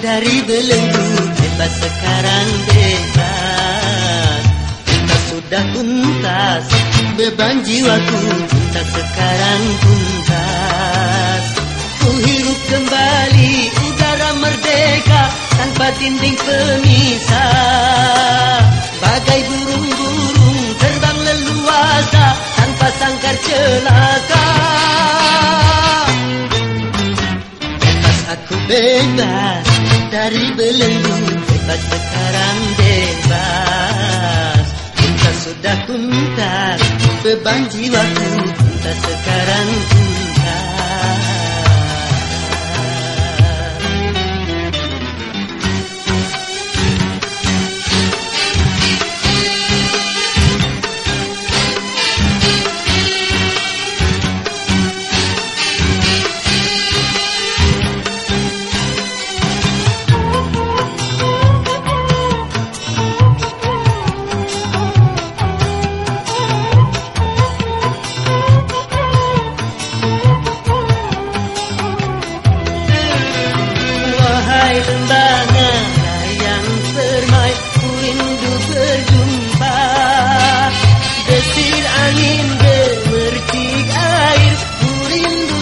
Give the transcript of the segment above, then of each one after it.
dari belenggu bebas sekarang bebas Kita sudah tuntas beban jiwaku tuntas sekarang tuntas. Ku hirup kembali udara merdeka tanpa dinding pemisah. Bagai burung-burung terbang leluasa tanpa sangkar celaka dari belenggu Bebas sekarang bebas. Kita sudah tuntas beban jiwaku Tuntas sekarang tuntas angin gemercik air Ku rindu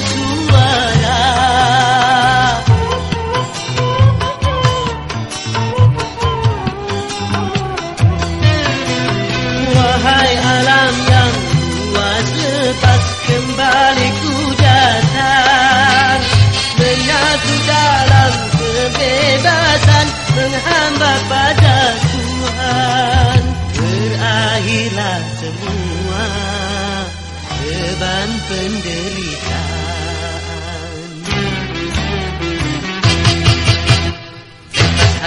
Wahai alam yang luas lepas kembali ku datang. Menyatu dalam kebebasan menghamba pada Tuhan. Berakhirlah semua penderitaan.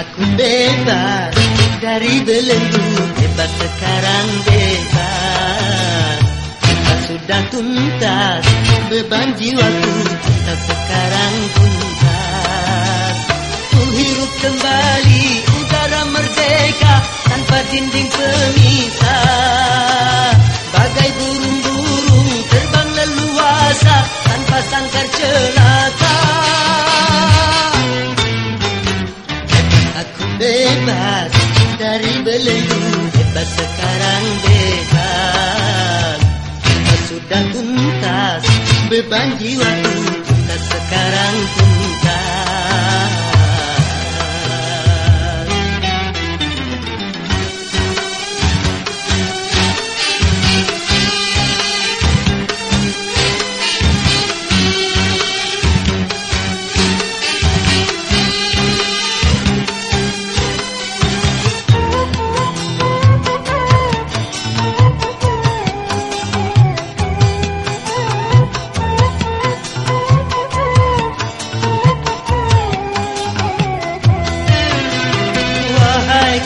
Aku bebas dari belenggu Bebas sekarang bebas. Kita sudah tuntas Beban jiwaku Kita sekarang tuntas. Ku hirup kembali Udara merdeka Tanpa dinding pemisah Sangkar celaka Aku bebas dari belenggu Bebas sekarang bebas. Sudah tuntas Beban jiwaku Kita sekarang tuntas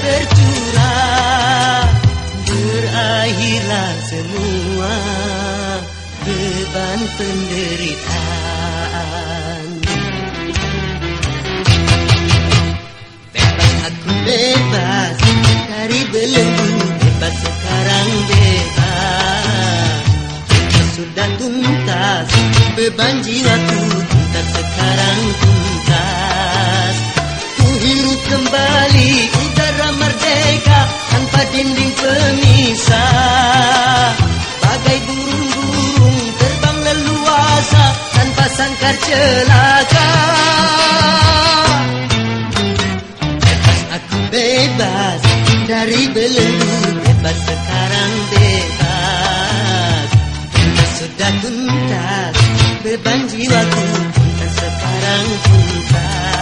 tercurah Berakhirlah semua Beban penderitaan. Bebas aku bebas Dari belenggu Bebas sekarang bebas. Kita sudah tuntas Beban jiwaku Tuntas sekarang tuntas. Ku hirup kembali sudah tuntas Beban jiwaku Tuntas sekarang tuntas